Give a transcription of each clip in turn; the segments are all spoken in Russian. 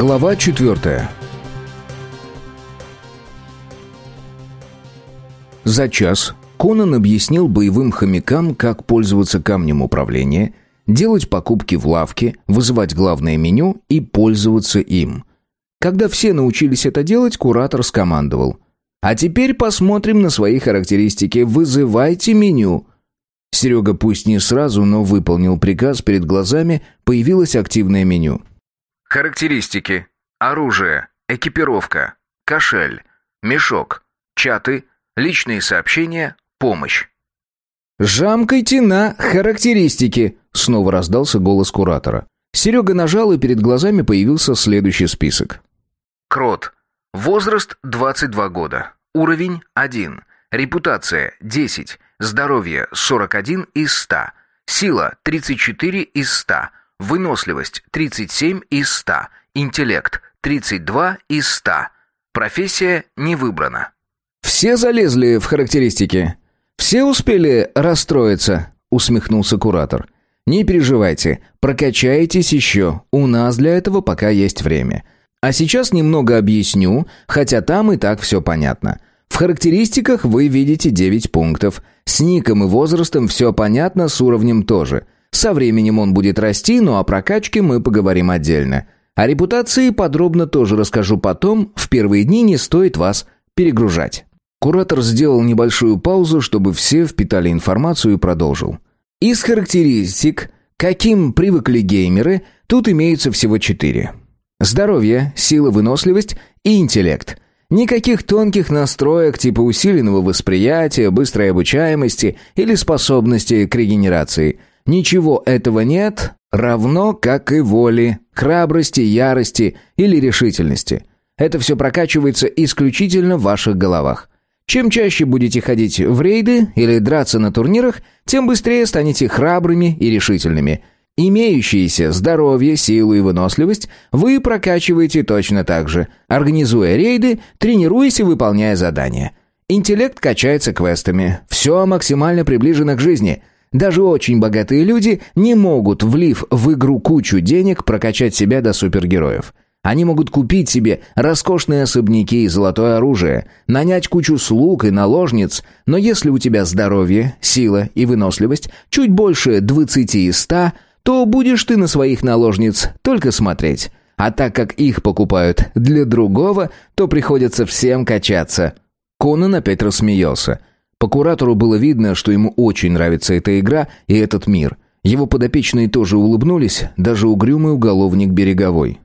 Глава четвертая. За час Конан объяснил боевым хомякам, как пользоваться камнем управления, делать покупки в лавке, вызывать главное меню и пользоваться им. Когда все научились это делать, куратор скомандовал. «А теперь посмотрим на свои характеристики. Вызывайте меню». Серега пусть не сразу, но выполнил приказ, перед глазами появилось активное меню – Характеристики. Оружие, экипировка, кошель, мешок, чаты, личные сообщения, помощь. «Жамкайте на характеристики!» — снова раздался голос куратора. Серега нажал, и перед глазами появился следующий список. Крот. Возраст 22 года. Уровень 1. Репутация 10. Здоровье 41 из 100. Сила 34 из 100. Выносливость 37 из 100. Интеллект 32 из 100. Профессия не выбрана. «Все залезли в характеристики? Все успели расстроиться?» — усмехнулся куратор. «Не переживайте, прокачаетесь еще. У нас для этого пока есть время. А сейчас немного объясню, хотя там и так все понятно. В характеристиках вы видите 9 пунктов. С ником и возрастом все понятно, с уровнем тоже. Со временем он будет расти, но о прокачке мы поговорим отдельно. О репутации подробно тоже расскажу потом, в первые дни не стоит вас перегружать. Куратор сделал небольшую паузу, чтобы все впитали информацию и продолжил. Из характеристик, каким привыкли геймеры, тут имеются всего четыре. Здоровье, сила, выносливость и интеллект. Никаких тонких настроек типа усиленного восприятия, быстрой обучаемости или способности к регенерации – Ничего этого нет, равно как и воли, храбрости, ярости или решительности. Это все прокачивается исключительно в ваших головах. Чем чаще будете ходить в рейды или драться на турнирах, тем быстрее станете храбрыми и решительными. Имеющиеся здоровье, силу и выносливость вы прокачиваете точно так же, организуя рейды, тренируясь и выполняя задания. Интеллект качается квестами. Все максимально приближено к жизни. Даже очень богатые люди не могут, влив в игру кучу денег, прокачать себя до супергероев. Они могут купить себе роскошные особняки и золотое оружие, нанять кучу слуг и наложниц, но если у тебя здоровье, сила и выносливость чуть больше 20 из 100, то будешь ты на своих наложниц только смотреть. А так как их покупают для другого, то приходится всем качаться. Конан опять рассмеялся. По куратору было видно, что ему очень нравится эта игра и этот мир. Его подопечные тоже улыбнулись, даже угрюмый уголовник береговой.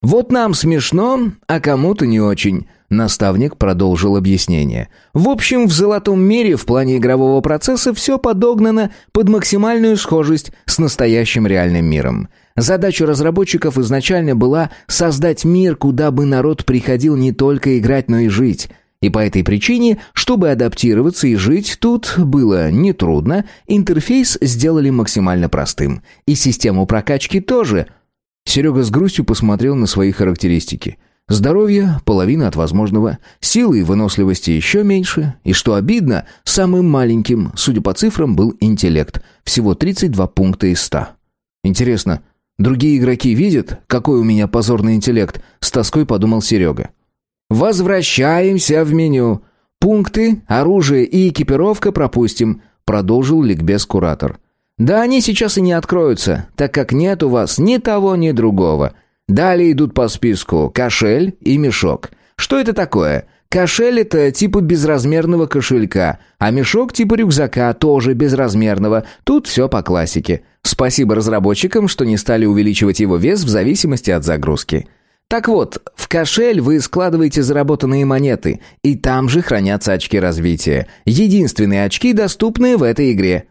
«Вот нам смешно, а кому-то не очень», — наставник продолжил объяснение. «В общем, в золотом мире в плане игрового процесса все подогнано под максимальную схожесть с настоящим реальным миром. Задача разработчиков изначально была создать мир, куда бы народ приходил не только играть, но и жить». И по этой причине, чтобы адаптироваться и жить тут было нетрудно, интерфейс сделали максимально простым. И систему прокачки тоже. Серега с грустью посмотрел на свои характеристики. Здоровье – половина от возможного, силы и выносливости еще меньше. И что обидно, самым маленьким, судя по цифрам, был интеллект. Всего 32 пункта из 100. Интересно, другие игроки видят, какой у меня позорный интеллект? С тоской подумал Серега. «Возвращаемся в меню. Пункты, оружие и экипировка пропустим», — продолжил ликбез куратор. «Да они сейчас и не откроются, так как нет у вас ни того, ни другого. Далее идут по списку кошель и мешок. Что это такое?» Кошель — это типа безразмерного кошелька, а мешок типа рюкзака тоже безразмерного. Тут все по классике. Спасибо разработчикам, что не стали увеличивать его вес в зависимости от загрузки. Так вот, в кошель вы складываете заработанные монеты, и там же хранятся очки развития. Единственные очки, доступные в этой игре.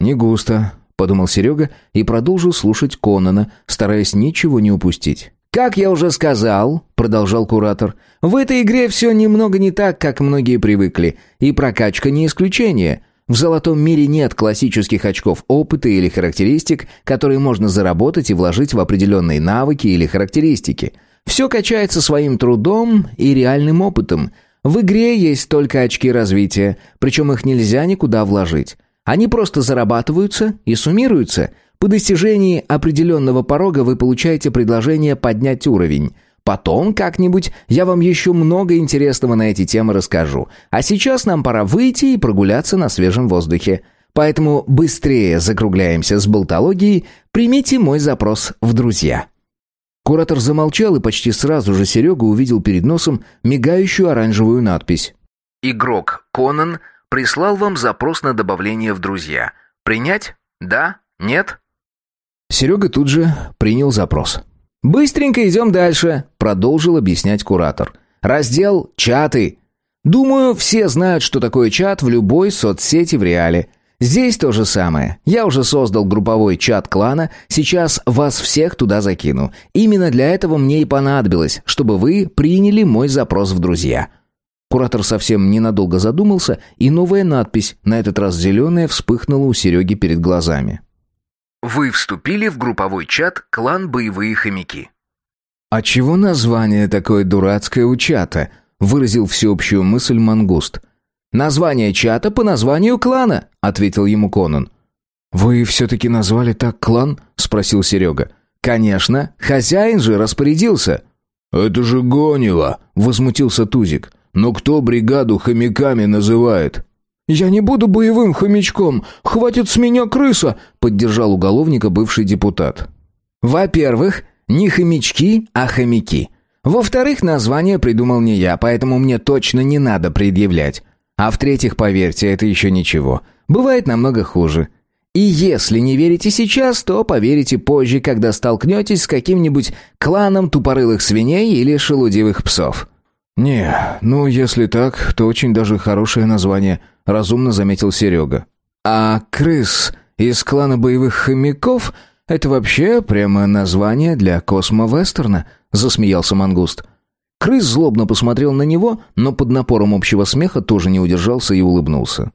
«Не густо», — подумал Серега и продолжил слушать Конана, стараясь ничего не упустить. «Как я уже сказал», — продолжал куратор, — «в этой игре все немного не так, как многие привыкли, и прокачка не исключение». В золотом мире нет классических очков опыта или характеристик, которые можно заработать и вложить в определенные навыки или характеристики. Все качается своим трудом и реальным опытом. В игре есть только очки развития, причем их нельзя никуда вложить. Они просто зарабатываются и суммируются. По достижении определенного порога вы получаете предложение поднять уровень. Потом как-нибудь я вам еще много интересного на эти темы расскажу. А сейчас нам пора выйти и прогуляться на свежем воздухе. Поэтому быстрее закругляемся с болтологией, примите мой запрос в друзья». Куратор замолчал, и почти сразу же Серега увидел перед носом мигающую оранжевую надпись. «Игрок Конан прислал вам запрос на добавление в друзья. Принять? Да? Нет?» Серега тут же принял запрос. «Быстренько идем дальше», — продолжил объяснять куратор. «Раздел «Чаты». Думаю, все знают, что такое чат в любой соцсети в реале. Здесь то же самое. Я уже создал групповой чат клана, сейчас вас всех туда закину. Именно для этого мне и понадобилось, чтобы вы приняли мой запрос в друзья». Куратор совсем ненадолго задумался, и новая надпись, на этот раз зеленая, вспыхнула у Сереги перед глазами. Вы вступили в групповой чат «Клан Боевые Хомяки». «А чего название такое дурацкое у чата?» — выразил всеобщую мысль Мангуст. «Название чата по названию клана», — ответил ему Конан. «Вы все-таки назвали так клан?» — спросил Серега. «Конечно, хозяин же распорядился». «Это же гонило!» — возмутился Тузик. «Но кто бригаду хомяками называет?» «Я не буду боевым хомячком! Хватит с меня крыса!» — поддержал уголовника бывший депутат. «Во-первых, не хомячки, а хомяки. Во-вторых, название придумал не я, поэтому мне точно не надо предъявлять. А в-третьих, поверьте, это еще ничего. Бывает намного хуже. И если не верите сейчас, то поверите позже, когда столкнетесь с каким-нибудь кланом тупорылых свиней или шелудивых псов». «Не, ну если так, то очень даже хорошее название», — разумно заметил Серега. «А крыс из клана боевых хомяков — это вообще прямо название для космо-вестерна», — засмеялся Мангуст. Крыс злобно посмотрел на него, но под напором общего смеха тоже не удержался и улыбнулся.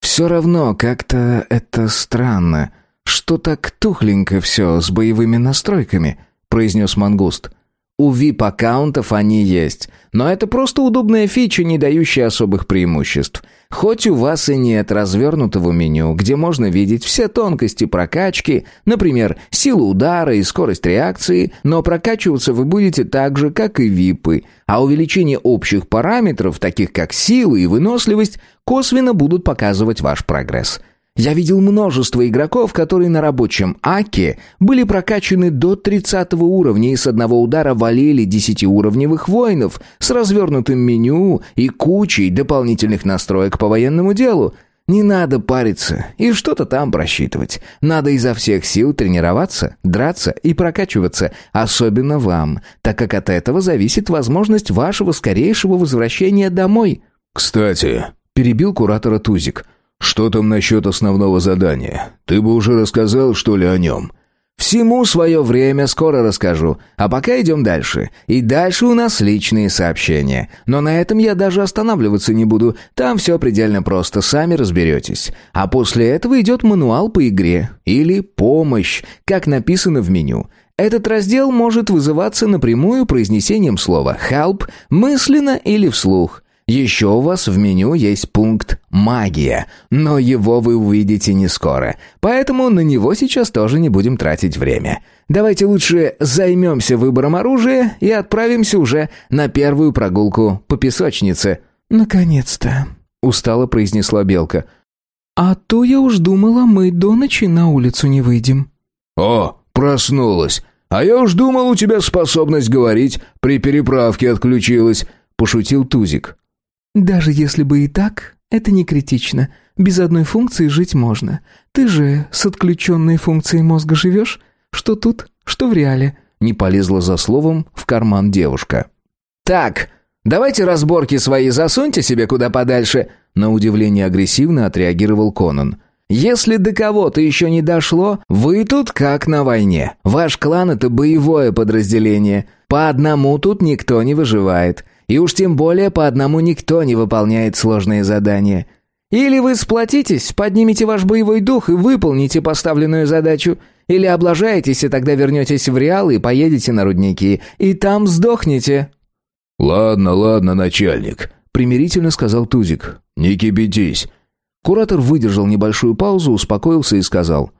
«Все равно как-то это странно. Что так тухленько все с боевыми настройками», — произнес Мангуст. У VIP-аккаунтов они есть, но это просто удобная фича, не дающая особых преимуществ. Хоть у вас и нет развернутого меню, где можно видеть все тонкости прокачки, например, силу удара и скорость реакции, но прокачиваться вы будете так же, как и випы, а увеличение общих параметров, таких как сила и выносливость, косвенно будут показывать ваш прогресс – я видел множество игроков, которые на рабочем АКе были прокачаны до 30 уровня и с одного удара валили 10-уровневых воинов с развернутым меню и кучей дополнительных настроек по военному делу. Не надо париться и что-то там просчитывать. Надо изо всех сил тренироваться, драться и прокачиваться, особенно вам, так как от этого зависит возможность вашего скорейшего возвращения домой. «Кстати», — перебил куратора Тузик, — «Что там насчет основного задания? Ты бы уже рассказал, что ли, о нем?» «Всему свое время, скоро расскажу. А пока идем дальше. И дальше у нас личные сообщения. Но на этом я даже останавливаться не буду. Там все предельно просто, сами разберетесь. А после этого идет мануал по игре. Или «Помощь», как написано в меню. Этот раздел может вызываться напрямую произнесением слова «help» мысленно или вслух. Еще у вас в меню есть пункт «Магия», но его вы увидите не скоро, поэтому на него сейчас тоже не будем тратить время. Давайте лучше займемся выбором оружия и отправимся уже на первую прогулку по песочнице». «Наконец-то», — устало произнесла Белка. «А то я уж думала, мы до ночи на улицу не выйдем». «О, проснулась! А я уж думал, у тебя способность говорить при переправке отключилась», — пошутил Тузик. Даже если бы и так, это не критично. Без одной функции жить можно. Ты же с отключенной функцией мозга живешь? Что тут, что в реале?» Не полезла за словом в карман девушка. «Так, давайте разборки свои засуньте себе куда подальше», на удивление агрессивно отреагировал Конан. «Если до кого-то еще не дошло, вы тут как на войне. Ваш клан — это боевое подразделение. По одному тут никто не выживает. И уж тем более по одному никто не выполняет сложные задания. Или вы сплотитесь, поднимете ваш боевой дух и выполните поставленную задачу, или облажаетесь и тогда вернетесь в Реал и поедете на рудники, и там сдохнете». «Ладно, ладно, начальник», — примирительно сказал Тузик. «Не кипятись». Куратор выдержал небольшую паузу, успокоился и сказал.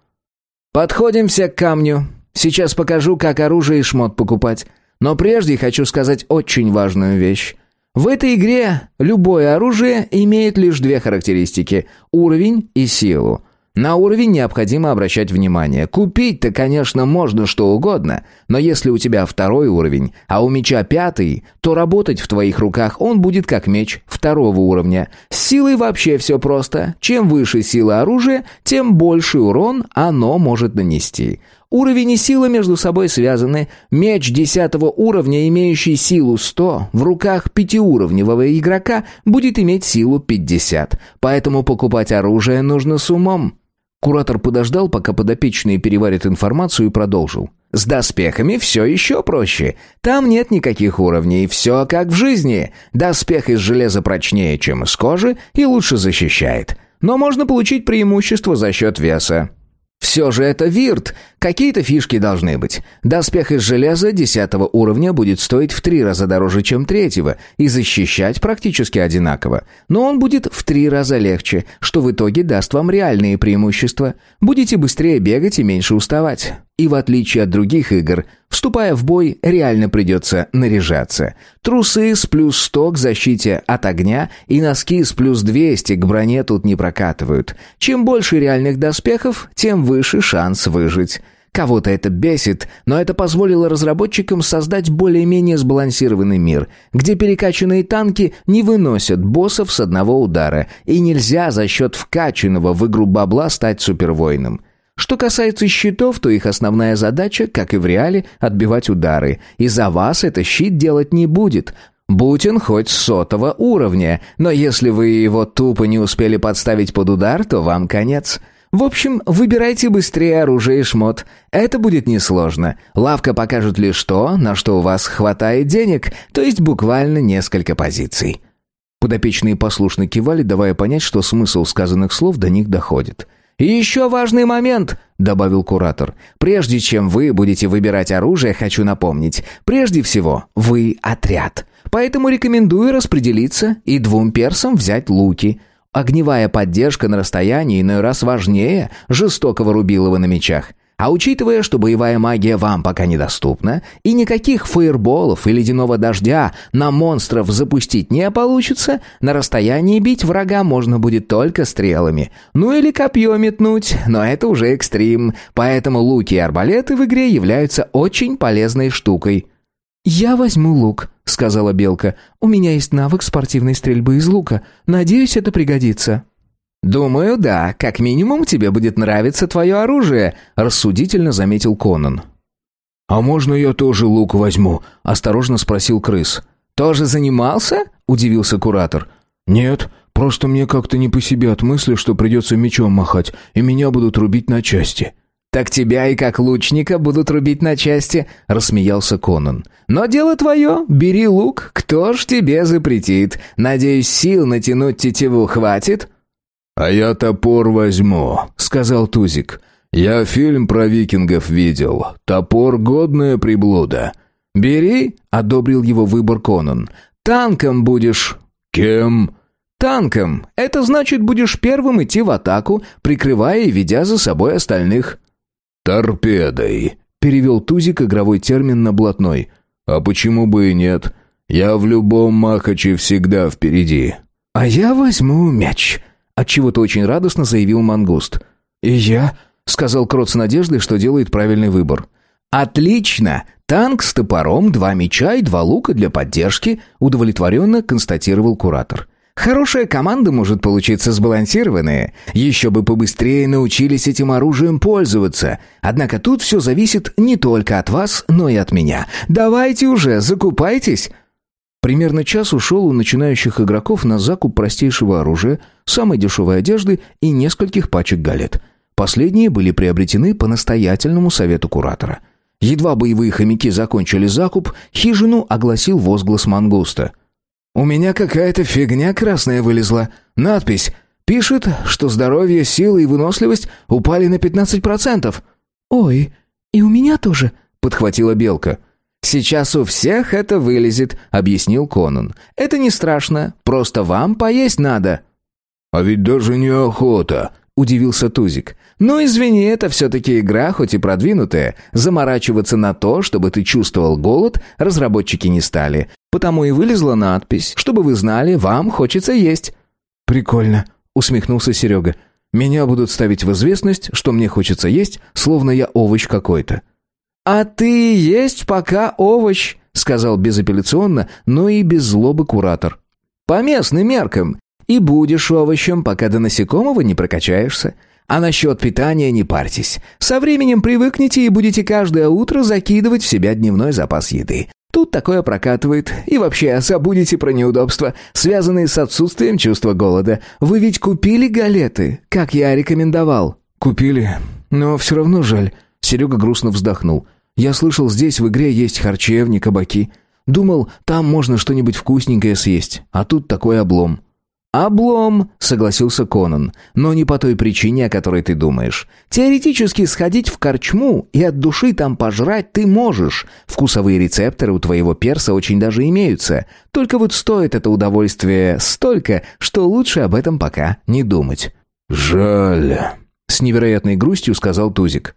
Подходим все к камню. Сейчас покажу, как оружие и шмот покупать. Но прежде хочу сказать очень важную вещь. В этой игре любое оружие имеет лишь две характеристики – уровень и силу. На уровень необходимо обращать внимание. Купить-то, конечно, можно что угодно, но если у тебя второй уровень, а у меча пятый, то работать в твоих руках он будет как меч второго уровня. С силой вообще все просто. Чем выше сила оружия, тем больший урон оно может нанести. Уровень и сила между собой связаны. Меч десятого уровня, имеющий силу 100, в руках пятиуровневого игрока будет иметь силу 50. Поэтому покупать оружие нужно с умом. Куратор подождал, пока подопечные переварят информацию и продолжил. «С доспехами все еще проще. Там нет никаких уровней, все как в жизни. Доспех из железа прочнее, чем из кожи, и лучше защищает. Но можно получить преимущество за счет веса. Все же это вирт. Какие-то фишки должны быть. Доспех из железа десятого уровня будет стоить в три раза дороже, чем третьего, и защищать практически одинаково. Но он будет в три раза легче, что в итоге даст вам реальные преимущества. Будете быстрее бегать и меньше уставать. И в отличие от других игр, вступая в бой, реально придется наряжаться. Трусы с плюс 100 к защите от огня и носки с плюс 200 к броне тут не прокатывают. Чем больше реальных доспехов, тем выше шанс выжить. Кого-то это бесит, но это позволило разработчикам создать более-менее сбалансированный мир, где перекачанные танки не выносят боссов с одного удара, и нельзя за счет вкачанного в игру бабла стать супервоином. Что касается щитов, то их основная задача, как и в реале, отбивать удары. И за вас это щит делать не будет. Будь он хоть сотого уровня, но если вы его тупо не успели подставить под удар, то вам конец. В общем, выбирайте быстрее оружие и шмот. Это будет несложно. Лавка покажет лишь то, на что у вас хватает денег, то есть буквально несколько позиций. Подопечные послушно кивали, давая понять, что смысл сказанных слов до них доходит. «И еще важный момент», — добавил куратор. «Прежде чем вы будете выбирать оружие, хочу напомнить. Прежде всего, вы отряд. Поэтому рекомендую распределиться и двум персам взять луки. Огневая поддержка на расстоянии иной раз важнее жестокого рубилова на мечах. А учитывая, что боевая магия вам пока недоступна, и никаких фаерболов и ледяного дождя на монстров запустить не получится, на расстоянии бить врага можно будет только стрелами. Ну или копье метнуть, но это уже экстрим, поэтому луки и арбалеты в игре являются очень полезной штукой. «Я возьму лук», — сказала Белка. «У меня есть навык спортивной стрельбы из лука. Надеюсь, это пригодится». «Думаю, да. Как минимум тебе будет нравиться твое оружие», — рассудительно заметил Конан. «А можно я тоже лук возьму?» — осторожно спросил крыс. «Тоже занимался?» — удивился куратор. «Нет, просто мне как-то не по себе от мысли, что придется мечом махать, и меня будут рубить на части». «Так тебя и как лучника будут рубить на части», — рассмеялся Конан. «Но дело твое, бери лук, кто ж тебе запретит? Надеюсь, сил натянуть тетиву хватит?» «А я топор возьму», — сказал Тузик. «Я фильм про викингов видел. Топор — годная приблуда». «Бери», — одобрил его выбор Конан. «Танком будешь». «Кем?» «Танком. Это значит, будешь первым идти в атаку, прикрывая и ведя за собой остальных». «Торпедой», — перевел Тузик игровой термин на блатной. «А почему бы и нет? Я в любом махаче всегда впереди». «А я возьму мяч», Отчего-то очень радостно заявил Мангуст. «И я?» — сказал Крот с надеждой, что делает правильный выбор. «Отлично! Танк с топором, два меча и два лука для поддержки», — удовлетворенно констатировал куратор. «Хорошая команда может получиться сбалансированная. Еще бы побыстрее научились этим оружием пользоваться. Однако тут все зависит не только от вас, но и от меня. Давайте уже, закупайтесь!» Примерно час ушел у начинающих игроков на закуп простейшего оружия, самой дешевой одежды и нескольких пачек галет. Последние были приобретены по настоятельному совету куратора. Едва боевые хомяки закончили закуп, хижину огласил возглас мангуста. «У меня какая-то фигня красная вылезла. Надпись. Пишет, что здоровье, сила и выносливость упали на 15%. «Ой, и у меня тоже», — подхватила Белка. «Сейчас у всех это вылезет», — объяснил Конан. «Это не страшно, просто вам поесть надо». «А ведь даже не охота», удивился Тузик. «Ну, извини, это все-таки игра, хоть и продвинутая. Заморачиваться на то, чтобы ты чувствовал голод, разработчики не стали. Потому и вылезла надпись, чтобы вы знали, вам хочется есть». «Прикольно», — усмехнулся Серега. «Меня будут ставить в известность, что мне хочется есть, словно я овощ какой-то». «А ты есть пока овощ», — сказал безапелляционно, но и без злобы куратор. «По местным меркам. И будешь овощем, пока до насекомого не прокачаешься. А насчет питания не парьтесь. Со временем привыкнете и будете каждое утро закидывать в себя дневной запас еды. Тут такое прокатывает. И вообще, забудете про неудобства, связанные с отсутствием чувства голода. Вы ведь купили галеты, как я рекомендовал?» «Купили. Но все равно жаль». Серега грустно вздохнул. «Я слышал, здесь в игре есть харчевни, кабаки. Думал, там можно что-нибудь вкусненькое съесть. А тут такой облом». «Облом», — согласился Конан, «но не по той причине, о которой ты думаешь. Теоретически сходить в корчму и от души там пожрать ты можешь. Вкусовые рецепторы у твоего перса очень даже имеются. Только вот стоит это удовольствие столько, что лучше об этом пока не думать». «Жаль», — с невероятной грустью сказал Тузик.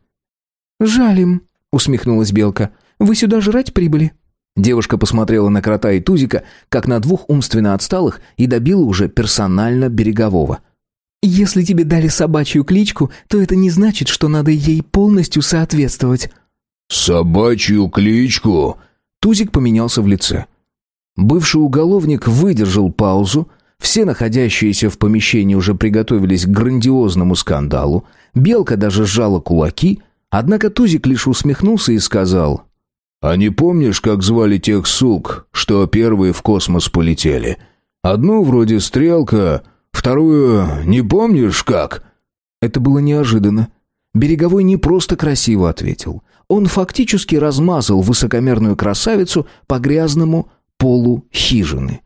«Жалим», — усмехнулась Белка. «Вы сюда жрать прибыли?» Девушка посмотрела на крота и Тузика, как на двух умственно отсталых, и добила уже персонально берегового. «Если тебе дали собачью кличку, то это не значит, что надо ей полностью соответствовать». «Собачью кличку?» Тузик поменялся в лице. Бывший уголовник выдержал паузу, все находящиеся в помещении уже приготовились к грандиозному скандалу, Белка даже сжала кулаки, однако Тузик лишь усмехнулся и сказал «А не помнишь, как звали тех сук, что первые в космос полетели? Одну вроде Стрелка, вторую не помнишь как?» Это было неожиданно. Береговой не просто красиво ответил. Он фактически размазал высокомерную красавицу по грязному полу хижины.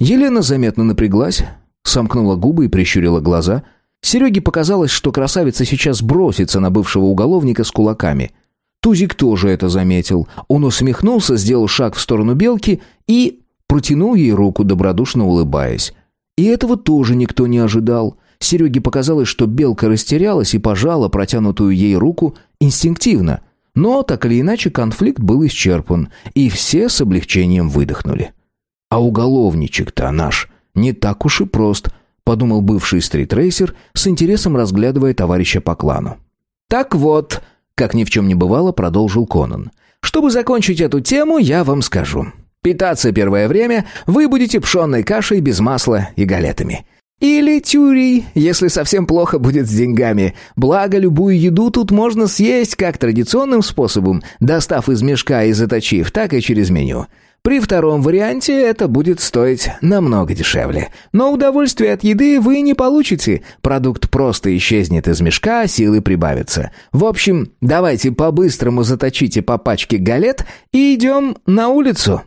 Елена заметно напряглась, сомкнула губы и прищурила глаза. Сереге показалось, что красавица сейчас бросится на бывшего уголовника с кулаками – Тузик тоже это заметил. Он усмехнулся, сделал шаг в сторону белки и протянул ей руку, добродушно улыбаясь. И этого тоже никто не ожидал. Сереге показалось, что белка растерялась и пожала протянутую ей руку инстинктивно. Но, так или иначе, конфликт был исчерпан, и все с облегчением выдохнули. «А уголовничек-то наш не так уж и прост», — подумал бывший стритрейсер, с интересом разглядывая товарища по клану. «Так вот», как ни в чем не бывало, продолжил Конан. «Чтобы закончить эту тему, я вам скажу. Питаться первое время вы будете пшенной кашей без масла и галетами. Или тюрей, если совсем плохо будет с деньгами. Благо, любую еду тут можно съесть как традиционным способом, достав из мешка и заточив, так и через меню. При втором варианте это будет стоить намного дешевле. Но удовольствие от еды вы не получите. Продукт просто исчезнет из мешка, силы прибавятся. В общем, давайте по-быстрому заточите по пачке галет и идем на улицу.